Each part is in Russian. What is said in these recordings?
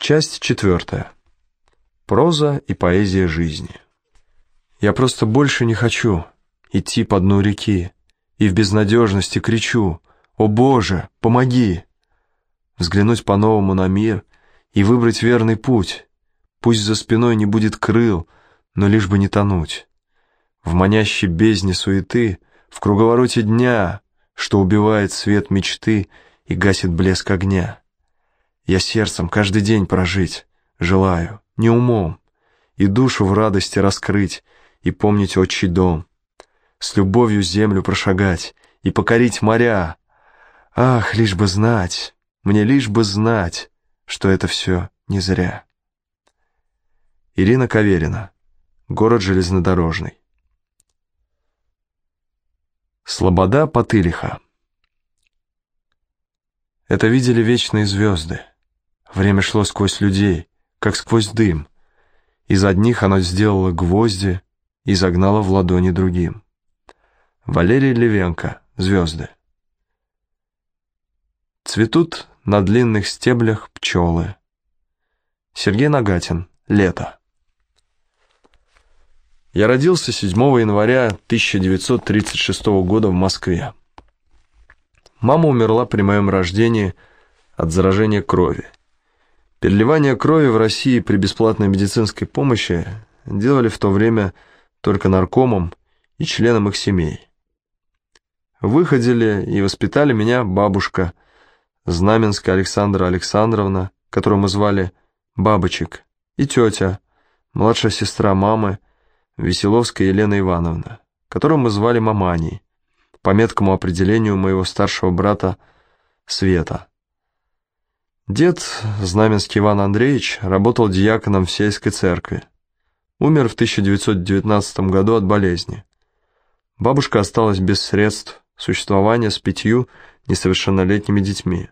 Часть четвертая. Проза и поэзия жизни. Я просто больше не хочу идти по дну реки и в безнадежности кричу «О Боже, помоги!» Взглянуть по-новому на мир и выбрать верный путь. Пусть за спиной не будет крыл, но лишь бы не тонуть. В манящей бездне суеты, в круговороте дня, что убивает свет мечты и гасит блеск огня. Я сердцем каждый день прожить желаю, не умом, и душу в радости раскрыть, и помнить отчий дом. С любовью землю прошагать и покорить моря. Ах, лишь бы знать, мне лишь бы знать, что это все не зря. Ирина Каверина. Город железнодорожный. Слобода Потылиха. Это видели вечные звезды. Время шло сквозь людей, как сквозь дым. Из одних оно сделало гвозди и загнало в ладони другим. Валерий Левенко. Звезды. Цветут на длинных стеблях пчелы. Сергей Нагатин. Лето. Я родился 7 января 1936 года в Москве. Мама умерла при моем рождении от заражения крови. Переливание крови в России при бесплатной медицинской помощи делали в то время только наркомам и членам их семей. Выходили и воспитали меня бабушка, Знаменская Александра Александровна, которую мы звали Бабочек, и тетя, младшая сестра мамы, Веселовская Елена Ивановна, которую мы звали Маманей, по меткому определению моего старшего брата Света. Дед, Знаменский Иван Андреевич, работал диаконом в сельской церкви. Умер в 1919 году от болезни. Бабушка осталась без средств существования с пятью несовершеннолетними детьми.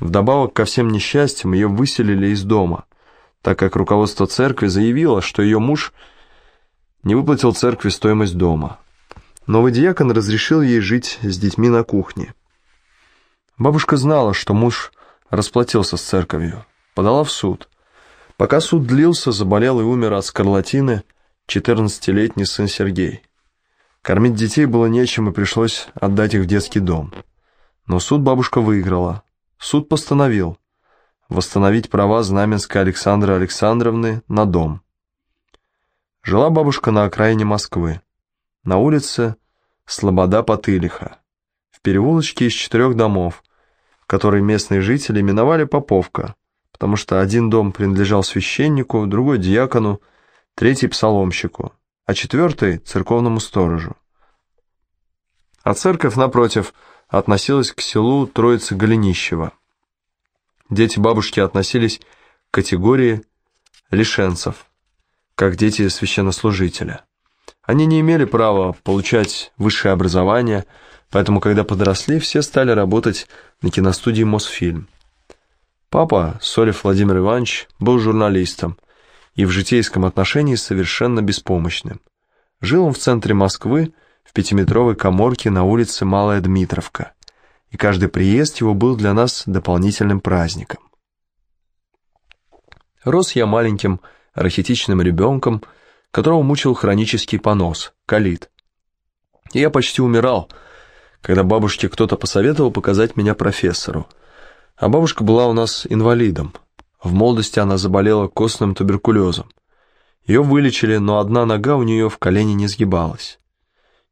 Вдобавок ко всем несчастьям ее выселили из дома, так как руководство церкви заявило, что ее муж не выплатил церкви стоимость дома. Новый диакон разрешил ей жить с детьми на кухне. Бабушка знала, что муж расплатился с церковью, подала в суд. Пока суд длился, заболел и умер от скарлатины 14-летний сын Сергей. Кормить детей было нечем и пришлось отдать их в детский дом. Но суд бабушка выиграла. Суд постановил восстановить права Знаменской Александры Александровны на дом. Жила бабушка на окраине Москвы, на улице Слобода-Потылиха, в переулочке из четырех домов, который местные жители именовали Поповка, потому что один дом принадлежал священнику, другой – диакону, третий – псаломщику, а четвертый – церковному сторожу. А церковь, напротив, относилась к селу Троицы-Голенищева. Дети бабушки относились к категории лишенцев, как дети священнослужителя. Они не имели права получать высшее образование – Поэтому, когда подросли, все стали работать на киностудии «Мосфильм». Папа, Солев Владимир Иванович, был журналистом и в житейском отношении совершенно беспомощным. Жил он в центре Москвы, в пятиметровой коморке на улице Малая Дмитровка, и каждый приезд его был для нас дополнительным праздником. Рос я маленьким, рахитичным ребенком, которого мучил хронический понос, колит. И я почти умирал – когда бабушке кто-то посоветовал показать меня профессору. А бабушка была у нас инвалидом. В молодости она заболела костным туберкулезом. Ее вылечили, но одна нога у нее в колене не сгибалась.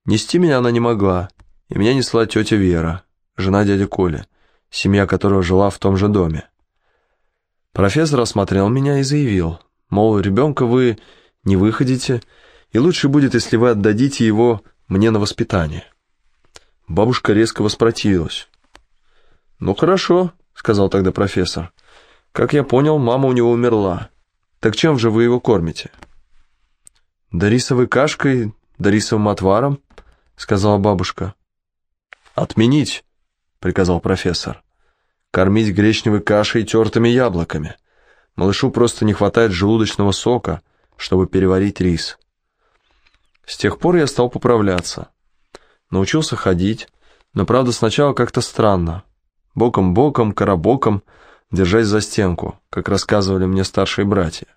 Нести меня она не могла, и меня несла тетя Вера, жена дяди Коля, семья которого жила в том же доме. Профессор осмотрел меня и заявил, мол, ребенка вы не выходите, и лучше будет, если вы отдадите его мне на воспитание. Бабушка резко воспротивилась. «Ну хорошо», — сказал тогда профессор. «Как я понял, мама у него умерла. Так чем же вы его кормите?» «Да рисовой кашкой, да рисовым отваром», — сказала бабушка. «Отменить», — приказал профессор. «Кормить гречневой кашей и тертыми яблоками. Малышу просто не хватает желудочного сока, чтобы переварить рис». С тех пор я стал поправляться. Научился ходить, но, правда, сначала как-то странно. Боком-боком, коробоком, держась за стенку, как рассказывали мне старшие братья.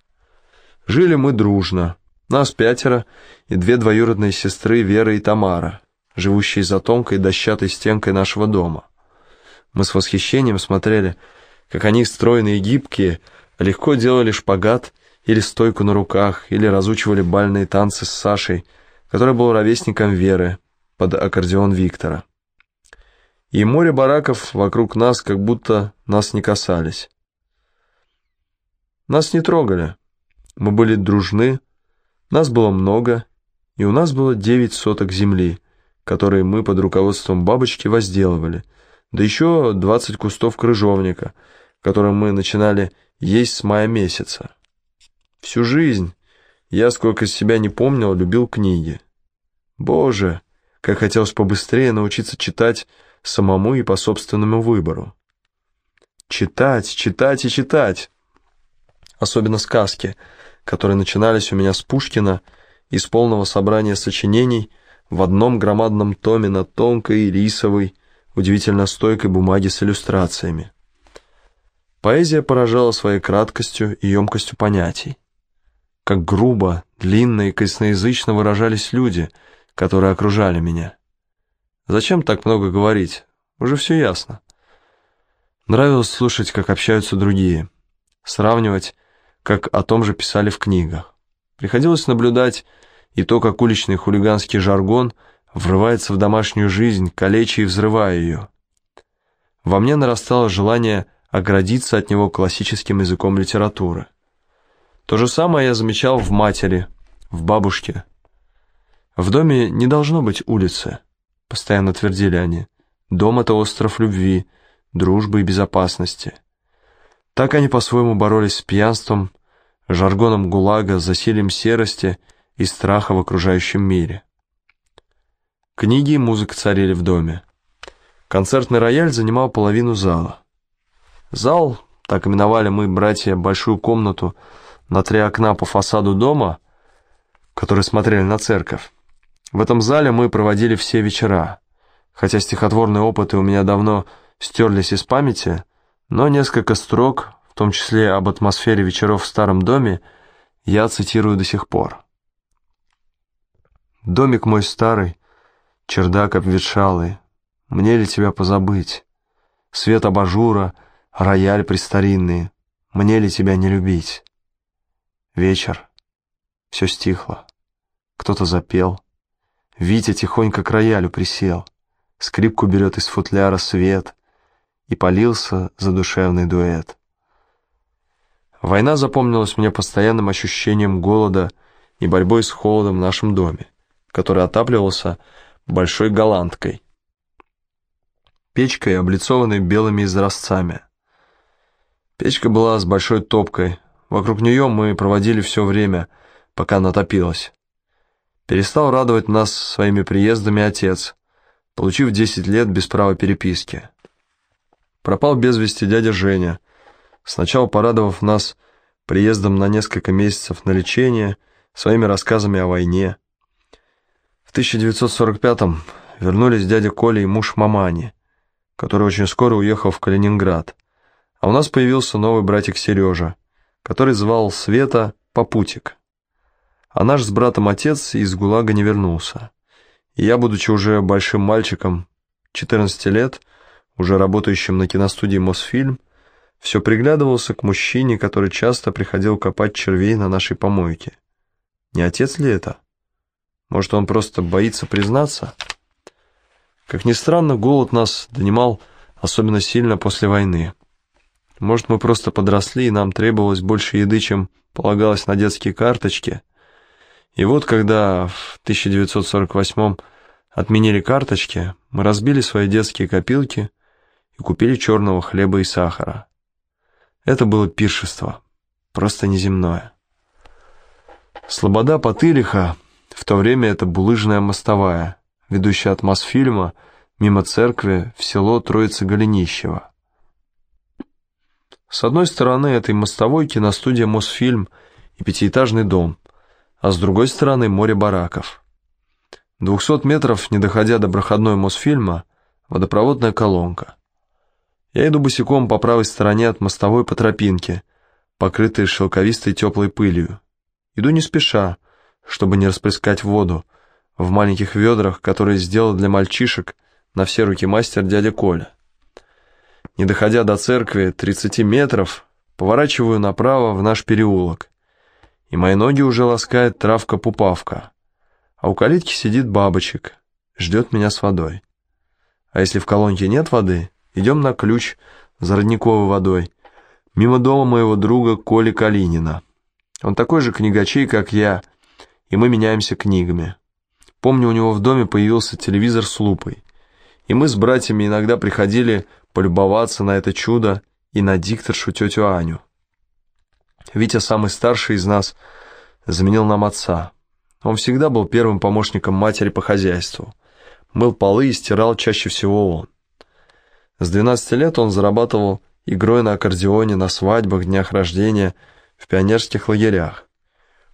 Жили мы дружно, нас пятеро и две двоюродные сестры Вера и Тамара, живущие за тонкой дощатой стенкой нашего дома. Мы с восхищением смотрели, как они, стройные и гибкие, легко делали шпагат или стойку на руках, или разучивали бальные танцы с Сашей, который был ровесником Веры, под аккордеон Виктора. И море бараков вокруг нас как будто нас не касались. Нас не трогали. Мы были дружны, нас было много, и у нас было девять соток земли, которые мы под руководством бабочки возделывали, да еще двадцать кустов крыжовника, которые мы начинали есть с мая месяца. Всю жизнь я, сколько себя не помнил, любил книги. Боже, как хотелось побыстрее научиться читать самому и по собственному выбору. Читать, читать и читать. Особенно сказки, которые начинались у меня с Пушкина из полного собрания сочинений в одном громадном томе на тонкой, рисовой, удивительно стойкой бумаге с иллюстрациями. Поэзия поражала своей краткостью и емкостью понятий. Как грубо, длинно и косноязычно выражались люди, которые окружали меня. Зачем так много говорить? Уже все ясно. Нравилось слушать, как общаются другие, сравнивать, как о том же писали в книгах. Приходилось наблюдать и то, как уличный хулиганский жаргон врывается в домашнюю жизнь, калеча и взрывая ее. Во мне нарастало желание оградиться от него классическим языком литературы. То же самое я замечал в матери, в бабушке. В доме не должно быть улицы. — постоянно твердили они. «Дом — это остров любви, дружбы и безопасности». Так они по-своему боролись с пьянством, жаргоном ГУЛАГа, засилием серости и страха в окружающем мире. Книги и музыка царили в доме. Концертный рояль занимал половину зала. Зал, так именовали мы, братья, большую комнату на три окна по фасаду дома, которые смотрели на церковь, в этом зале мы проводили все вечера. Хотя стихотворные опыты у меня давно стерлись из памяти, но несколько строк, в том числе об атмосфере вечеров в старом доме, я цитирую до сих пор. «Домик мой старый, чердак обветшалый, мне ли тебя позабыть? Свет абажура, рояль престаринный, мне ли тебя не любить?» Вечер, все стихло, кто-то запел — Витя тихонько к роялю присел, скрипку берет из футляра свет, и полился задушевный дуэт. Война запомнилась мне постоянным ощущением голода и борьбой с холодом в нашем доме, который отапливался большой голландкой, печкой, облицованной белыми изразцами. Печка была с большой топкой, вокруг нее мы проводили все время, пока она топилась. Перестал радовать нас своими приездами отец, получив 10 лет без права переписки. Пропал без вести дядя Женя, сначала порадовав нас приездом на несколько месяцев на лечение, своими рассказами о войне. В 1945-м вернулись дядя Коля и муж Мамани, который очень скоро уехал в Калининград. А у нас появился новый братик Сережа, который звал Света Попутик. А наш с братом отец из ГУЛАГа не вернулся. И я, будучи уже большим мальчиком, 14 лет, уже работающим на киностудии «Мосфильм», все приглядывался к мужчине, который часто приходил копать червей на нашей помойке. Не отец ли это? Может, он просто боится признаться? Как ни странно, голод нас донимал особенно сильно после войны. Может, мы просто подросли, и нам требовалось больше еды, чем полагалось на детские карточки – и вот когда в 1948 отменили карточки, мы разбили свои детские копилки и купили черного хлеба и сахара. Это было пиршество, просто неземное. Слобода Потылиха, в то время это булыжная мостовая, ведущая от Мосфильма мимо церкви в село Троице-Голенищево. С одной стороны этой мостовой киностудия «Мосфильм» и пятиэтажный дом, а с другой стороны море бараков. 200 метров, не доходя до проходной Мосфильма, водопроводная колонка. Я иду босиком по правой стороне от мостовой по тропинке, покрытой шелковистой теплой пылью. Иду не спеша, чтобы не расплескать воду, в маленьких ведрах, которые сделал для мальчишек на все руки мастер дядя Коля. Не доходя до церкви 30 метров, поворачиваю направо в наш переулок, и мои ноги уже ласкает травка-пупавка, а у калитки сидит бабочек, ждет меня с водой. А если в колонке нет воды, идем на ключ за родниковой водой, мимо дома моего друга Коли Калинина. Он такой же книгачей, как я, и мы меняемся книгами. Помню, у него в доме появился телевизор с лупой, и мы с братьями иногда приходили полюбоваться на это чудо и на дикторшу тетю Аню. Витя, самый старший из нас, заменил нам отца. Он всегда был первым помощником матери по хозяйству. Мыл полы и стирал чаще всего он. С 12 лет он зарабатывал игрой на аккордеоне на свадьбах, днях рождения, в пионерских лагерях.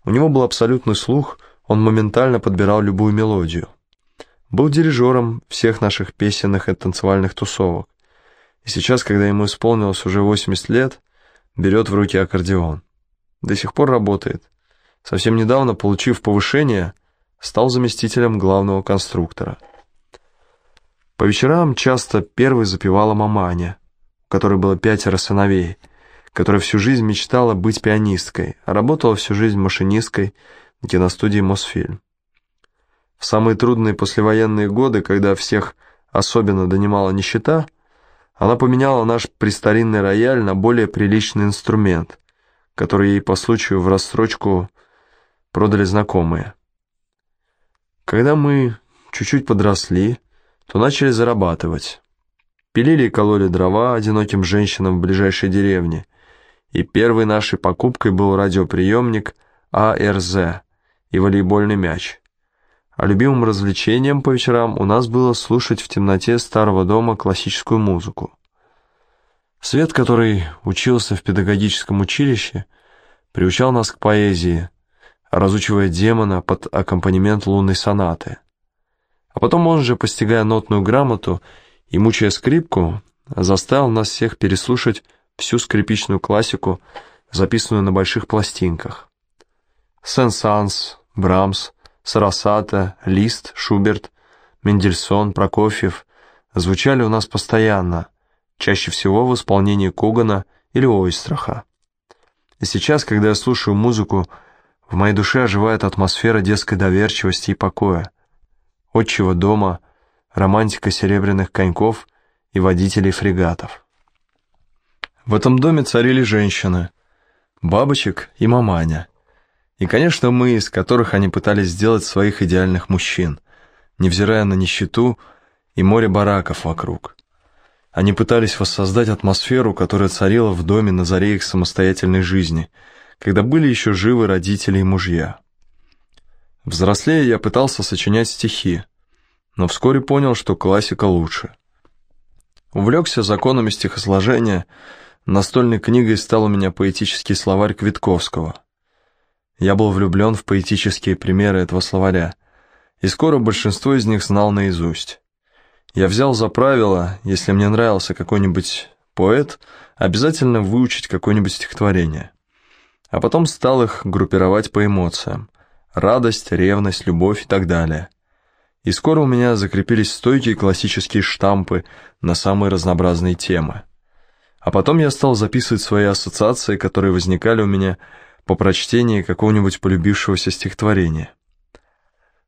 У него был абсолютный слух, он моментально подбирал любую мелодию. Был дирижером всех наших песенных и танцевальных тусовок. И сейчас, когда ему исполнилось уже 80 лет, берет в руки аккордеон. До сих пор работает. Совсем недавно, получив повышение, стал заместителем главного конструктора. По вечерам часто первой запевала маманя, у которой было пятеро сыновей, которая всю жизнь мечтала быть пианисткой, а работала всю жизнь машинисткой на киностудии «Мосфильм». В самые трудные послевоенные годы, когда всех особенно донимала нищета, она поменяла наш престаринный рояль на более приличный инструмент, который ей по случаю в рассрочку продали знакомые. Когда мы чуть-чуть подросли, то начали зарабатывать. Пилили и кололи дрова одиноким женщинам в ближайшей деревне, и первой нашей покупкой был радиоприемник АРЗ и волейбольный мяч. А любимым развлечением по вечерам у нас было слушать в темноте старого дома классическую музыку. Свет, который учился в педагогическом училище, приучал нас к поэзии, разучивая демона под аккомпанемент лунной сонаты. А потом он же, постигая нотную грамоту и мучая скрипку, заставил нас всех переслушать всю скрипичную классику, записанную на больших пластинках. Сен-Санс, Брамс, Сарасата, Лист, Шуберт, Мендельсон, Прокофьев звучали у нас постоянно, чаще всего в исполнении Когана или Ойстраха. И сейчас, когда я слушаю музыку, в моей душе оживает атмосфера детской доверчивости и покоя, отчего дома, романтика серебряных коньков и водителей фрегатов. В этом доме царили женщины, бабочек и маманя. И, конечно, мы, из которых они пытались сделать своих идеальных мужчин, невзирая на нищету и море бараков вокруг. Они пытались воссоздать атмосферу, которая царила в доме на заре их самостоятельной жизни, когда были еще живы родители и мужья. Взрослея я пытался сочинять стихи, но вскоре понял, что классика лучше. Увлекся законами стихосложения, настольной книгой стал у меня поэтический словарь Квитковского – я был влюблен в поэтические примеры этого словаря, и скоро большинство из них знал наизусть. Я взял за правило, если мне нравился какой-нибудь поэт, обязательно выучить какое-нибудь стихотворение. А потом стал их группировать по эмоциям. Радость, ревность, любовь и так далее. И скоро у меня закрепились стойкие классические штампы на самые разнообразные темы. А потом я стал записывать свои ассоциации, которые возникали у меня по прочтении какого-нибудь полюбившегося стихотворения.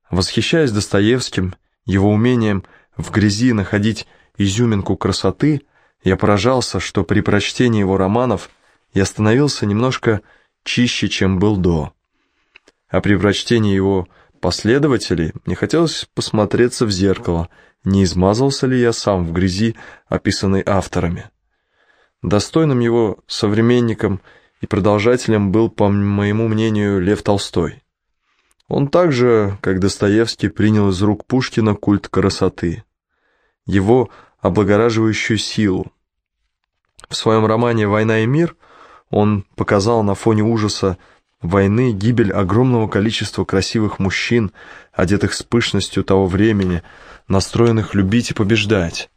Восхищаясь Достоевским, его умением в грязи находить изюминку красоты, я поражался, что при прочтении его романов я становился немножко чище, чем был до. А при прочтении его последователей мне хотелось посмотреться в зеркало, не измазался ли я сам в грязи, описанной авторами. Достойным его современником – и продолжателем был, по моему мнению, Лев Толстой. Он также, как Достоевский, принял из рук Пушкина культ красоты, его облагораживающую силу. В своем романе «Война и мир» он показал на фоне ужаса войны гибель огромного количества красивых мужчин, одетых с пышностью того времени, настроенных любить и побеждать.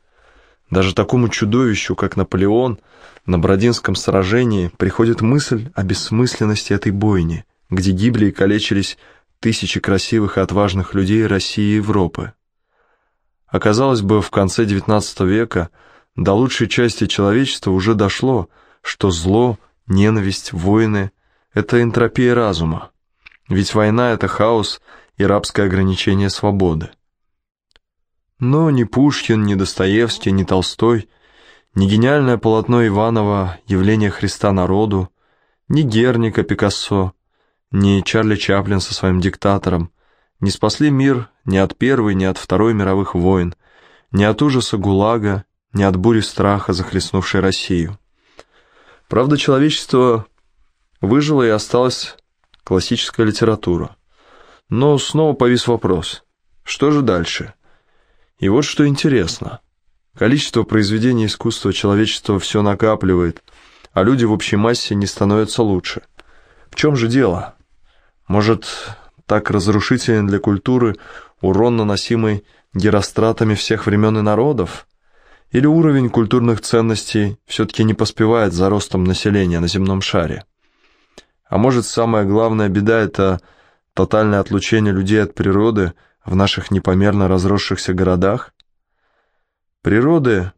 Даже такому чудовищу, как Наполеон, на Бородинском сражении приходит мысль о бессмысленности этой бойни, где гибли и калечились тысячи красивых и отважных людей России и Европы. Оказалось бы, в конце XIX века до лучшей части человечества уже дошло, что зло, ненависть, войны – это энтропия разума. Ведь война – это хаос и рабское ограничение свободы. Но ни Пушкин, ни Достоевский, ни Толстой, ни гениальное полотно Иванова «Явление Христа народу», ни Герника Пикассо, ни Чарли Чаплин со своим диктатором не спасли мир ни от Первой, ни от Второй мировых войн, ни от ужаса ГУЛАГа, ни от бури страха, захлестнувшей Россию. Правда, человечество выжило и осталась классическая литература. Но снова повис вопрос, что же дальше? И вот что интересно. Количество произведений искусства человечества все накапливает, а люди в общей массе не становятся лучше. В чем же дело? Может, так разрушителен для культуры урон, наносимый геростратами всех времен и народов? Или уровень культурных ценностей все-таки не поспевает за ростом населения на земном шаре? А может, самая главная беда – это тотальное отлучение людей от природы – в наших непомерно разросшихся городах? Природы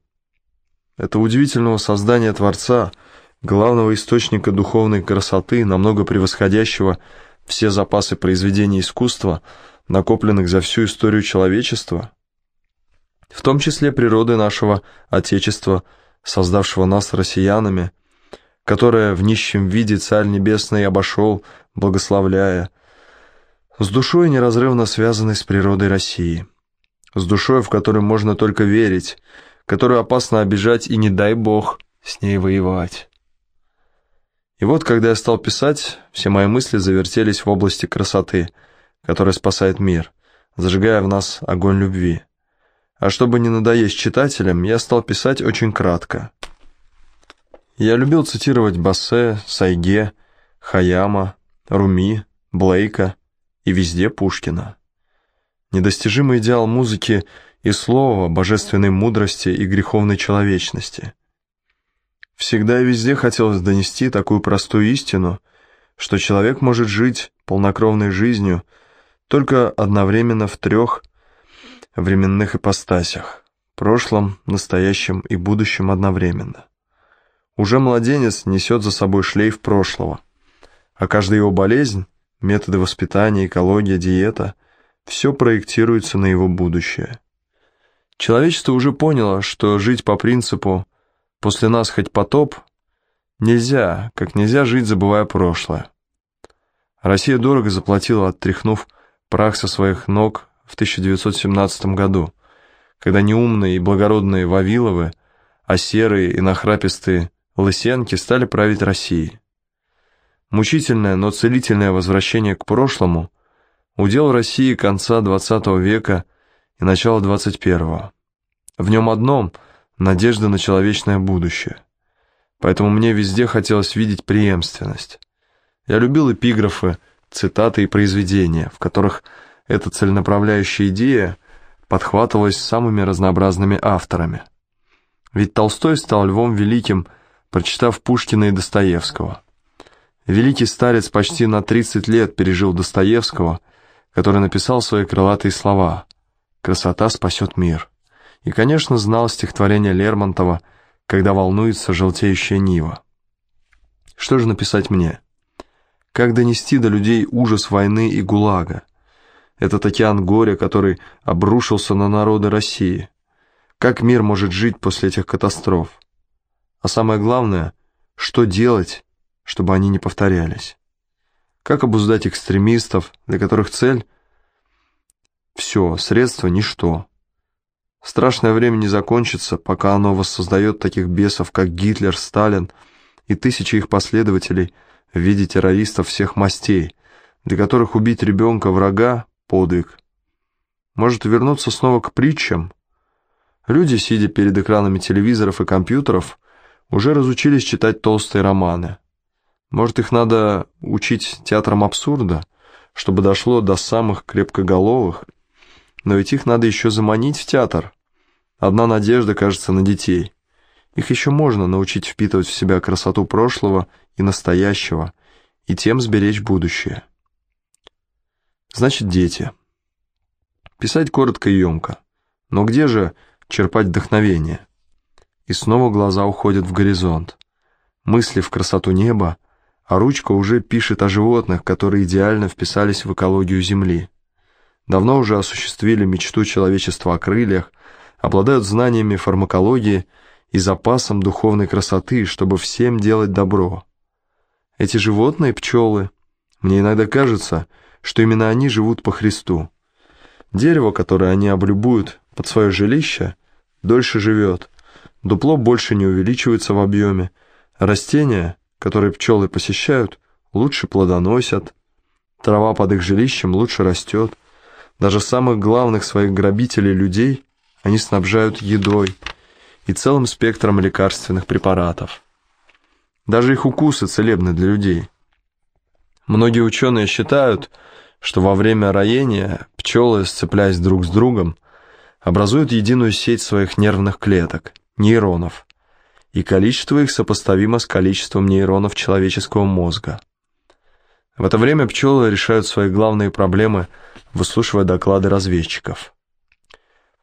— это удивительного создания Творца, главного источника духовной красоты, намного превосходящего все запасы произведений искусства, накопленных за всю историю человечества, в том числе природы нашего Отечества, создавшего нас россиянами, которое в нищем виде Царь Небесный обошел, благословляя, с душой, неразрывно связанной с природой России. С душой, в которой можно только верить, которую опасно обижать и, не дай бог, с ней воевать. И вот, когда я стал писать, все мои мысли завертелись в области красоты, которая спасает мир, зажигая в нас огонь любви. А чтобы не надоесть читателям, я стал писать очень кратко. Я любил цитировать Бассе, Сайге, Хаяма, Руми, Блейка, и везде Пушкина. Недостижимый идеал музыки и слова, божественной мудрости и греховной человечности. Всегда и везде хотелось донести такую простую истину, что человек может жить полнокровной жизнью только одновременно в трех временных ипостасях – прошлом, настоящем и будущем одновременно. Уже младенец несет за собой шлейф прошлого, а каждая его болезнь методы воспитания, экология, диета – все проектируется на его будущее. Человечество уже поняло, что жить по принципу «после нас хоть потоп» нельзя, как нельзя жить, забывая прошлое. Россия дорого заплатила, оттряхнув прах со своих ног в 1917 году, когда неумные и благородные Вавиловы, а серые и нахрапистые Лысенки стали править Россией. Мучительное, но целительное возвращение к прошлому – удел России конца XX века и начала XXI. В нем одном – надежда на человечное будущее. Поэтому мне везде хотелось видеть преемственность. Я любил эпиграфы, цитаты и произведения, в которых эта целенаправляющая идея подхватывалась самыми разнообразными авторами. Ведь Толстой стал львом великим, прочитав Пушкина и Достоевского – Великий старец почти на 30 лет пережил Достоевского, который написал свои крылатые слова «Красота спасет мир». И, конечно, знал стихотворение Лермонтова «Когда волнуется желтеющая нива». Что же написать мне? Как донести до людей ужас войны и ГУЛАГа? Этот океан горя, который обрушился на народы России. Как мир может жить после этих катастроф? А самое главное, что делать, чтобы они не повторялись. Как обуздать экстремистов, для которых цель – все, средства – ничто. Страшное время не закончится, пока оно воссоздает таких бесов, как Гитлер, Сталин и тысячи их последователей в виде террористов всех мастей, для которых убить ребенка врага – подвиг. Может вернуться снова к притчам? Люди, сидя перед экранами телевизоров и компьютеров, уже разучились читать толстые романы – может, их надо учить театром абсурда, чтобы дошло до самых крепкоголовых? Но ведь их надо еще заманить в театр. Одна надежда, кажется, на детей. Их еще можно научить впитывать в себя красоту прошлого и настоящего, и тем сберечь будущее. Значит, дети. Писать коротко и емко. Но где же черпать вдохновение? И снова глаза уходят в горизонт. Мысли в красоту неба, а ручка уже пишет о животных, которые идеально вписались в экологию Земли. Давно уже осуществили мечту человечества о крыльях, обладают знаниями фармакологии и запасом духовной красоты, чтобы всем делать добро. Эти животные, пчелы, мне иногда кажется, что именно они живут по Христу. Дерево, которое они облюбуют под свое жилище, дольше живет, дупло больше не увеличивается в объеме, растения, которые пчелы посещают, лучше плодоносят, трава под их жилищем лучше растет, даже самых главных своих грабителей людей они снабжают едой и целым спектром лекарственных препаратов. Даже их укусы целебны для людей. Многие ученые считают, что во время роения пчелы, сцепляясь друг с другом, образуют единую сеть своих нервных клеток, нейронов, и количество их сопоставимо с количеством нейронов человеческого мозга. В это время пчелы решают свои главные проблемы, выслушивая доклады разведчиков.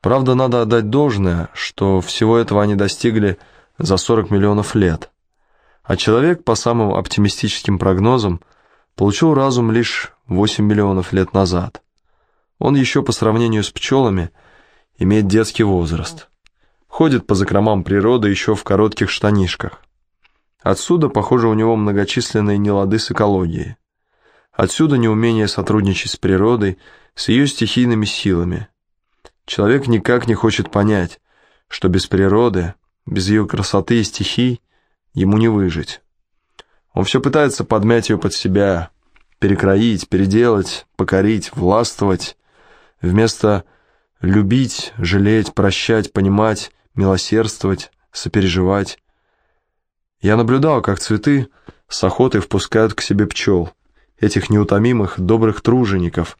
Правда, надо отдать должное, что всего этого они достигли за 40 миллионов лет, а человек, по самым оптимистическим прогнозам, получил разум лишь 8 миллионов лет назад. Он еще по сравнению с пчелами имеет детский возраст. Ходит по закромам природы еще в коротких штанишках. Отсюда, похоже, у него многочисленные нелады с экологией. Отсюда неумение сотрудничать с природой, с ее стихийными силами. Человек никак не хочет понять, что без природы, без ее красоты и стихий ему не выжить. Он все пытается подмять ее под себя, перекроить, переделать, покорить, властвовать. Вместо любить, жалеть, прощать, понимать, милосердствовать, сопереживать. Я наблюдал, как цветы с охотой впускают к себе пчел, этих неутомимых, добрых тружеников,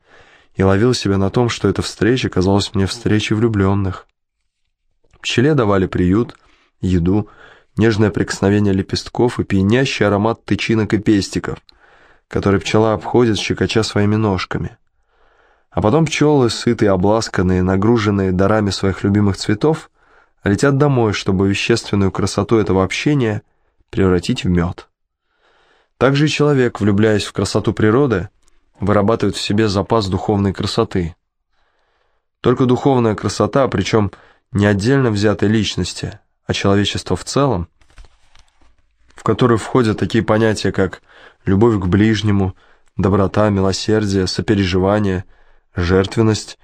и ловил себя на том, что эта встреча казалась мне встречей влюбленных. Пчеле давали приют, еду, нежное прикосновение лепестков и пьянящий аромат тычинок и пестиков, который пчела обходит, щекоча своими ножками. А потом пчелы, сытые, обласканные, нагруженные дарами своих любимых цветов, летят домой, чтобы вещественную красоту этого общения превратить в мед. Также и человек, влюбляясь в красоту природы, вырабатывает в себе запас духовной красоты. Только духовная красота, причем не отдельно взятой личности, а человечество в целом, в которую входят такие понятия, как любовь к ближнему, доброта, милосердие, сопереживание, жертвенность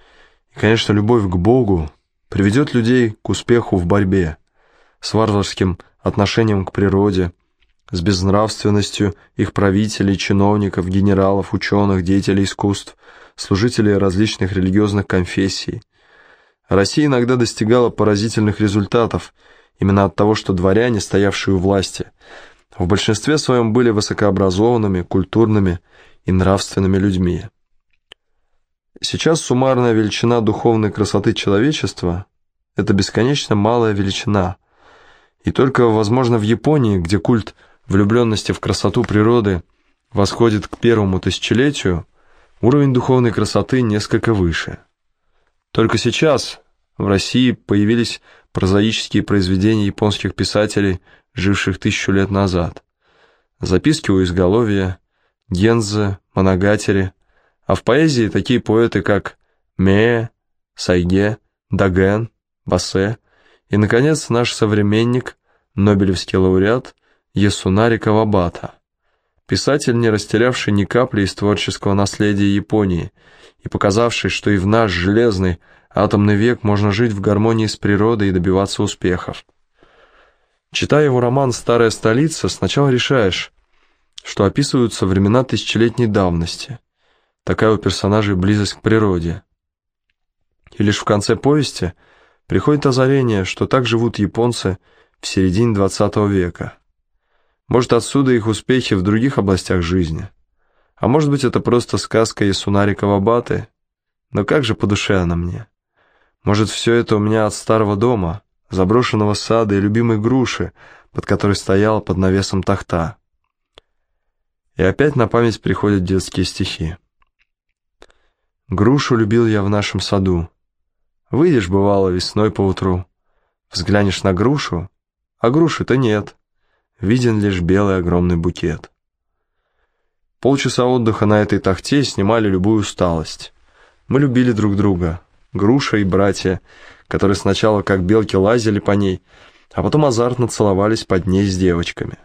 и, конечно, любовь к Богу, приведет людей к успеху в борьбе с варварским отношением к природе, с безнравственностью их правителей, чиновников, генералов, ученых, деятелей искусств, служителей различных религиозных конфессий. Россия иногда достигала поразительных результатов – именно от того, что дворяне, стоявшие у власти, в большинстве своем были высокообразованными, культурными и нравственными людьми. Сейчас суммарная величина духовной красоты человечества – это бесконечно малая величина, и только, возможно, в Японии, где культ влюбленности в красоту природы восходит к первому тысячелетию, уровень духовной красоты несколько выше. Только сейчас в России появились прозаические произведения японских писателей, живших тысячу лет назад. Записки у изголовья, Гензе, Моногатери, а в поэзии такие поэты, как Мее, Сайге, Даген, Бассе и, наконец, наш современник, Нобелевский лауреат Ясунари Кавабата, писатель, не растерявший ни капли из творческого наследия Японии и показавший, что и в наш железный, атомный век можно жить в гармонии с природой и добиваться успехов. Читая его роман «Старая столица», сначала решаешь, что описываются времена тысячелетней давности. Такая у персонажей близость к природе. И лишь в конце повести приходит озарение, что так живут японцы в середине XX века. Может, отсюда их успехи в других областях жизни. А может быть, это просто сказка Ясунари Кавабаты, но как же по душе она мне. Может, все это у меня от старого дома, заброшенного сада и любимой груши, под которой стояла под навесом тахта. И опять на память приходят детские стихи. Грушу любил я в нашем саду. Выйдешь, бывало, весной поутру. Взглянешь на грушу, а груши-то нет. Виден лишь белый огромный букет. Полчаса отдыха на этой тахте снимали любую усталость. Мы любили друг друга, груша и братья, которые сначала как белки лазили по ней, а потом азартно целовались под ней с девочками.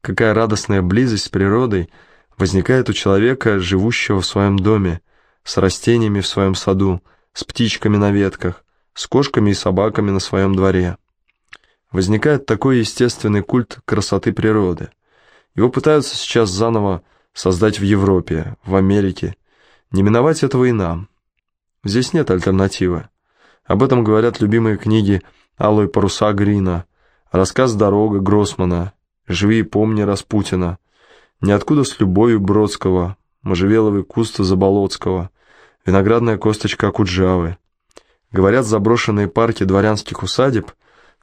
Какая радостная близость с природой возникает у человека, живущего в своем доме, с растениями в своем саду, с птичками на ветках, с кошками и собаками на своем дворе. Возникает такой естественный культ красоты природы. Его пытаются сейчас заново создать в Европе, в Америке. Не миновать этого и нам. Здесь нет альтернативы. Об этом говорят любимые книги «Алые паруса» Грина, рассказ «Дорога» Гроссмана, «Живи и помни» Распутина, «Ниоткуда с любовью» Бродского, «Можжевеловый куст» Заболоцкого, «Виноградная косточка» Акуджавы. Говорят, заброшенные парки дворянских усадеб,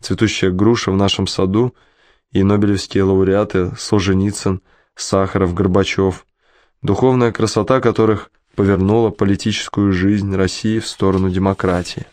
цветущая груша в нашем саду и нобелевские лауреаты Солженицын, Сахаров, Горбачев, духовная красота которых повернула политическую жизнь России в сторону демократии.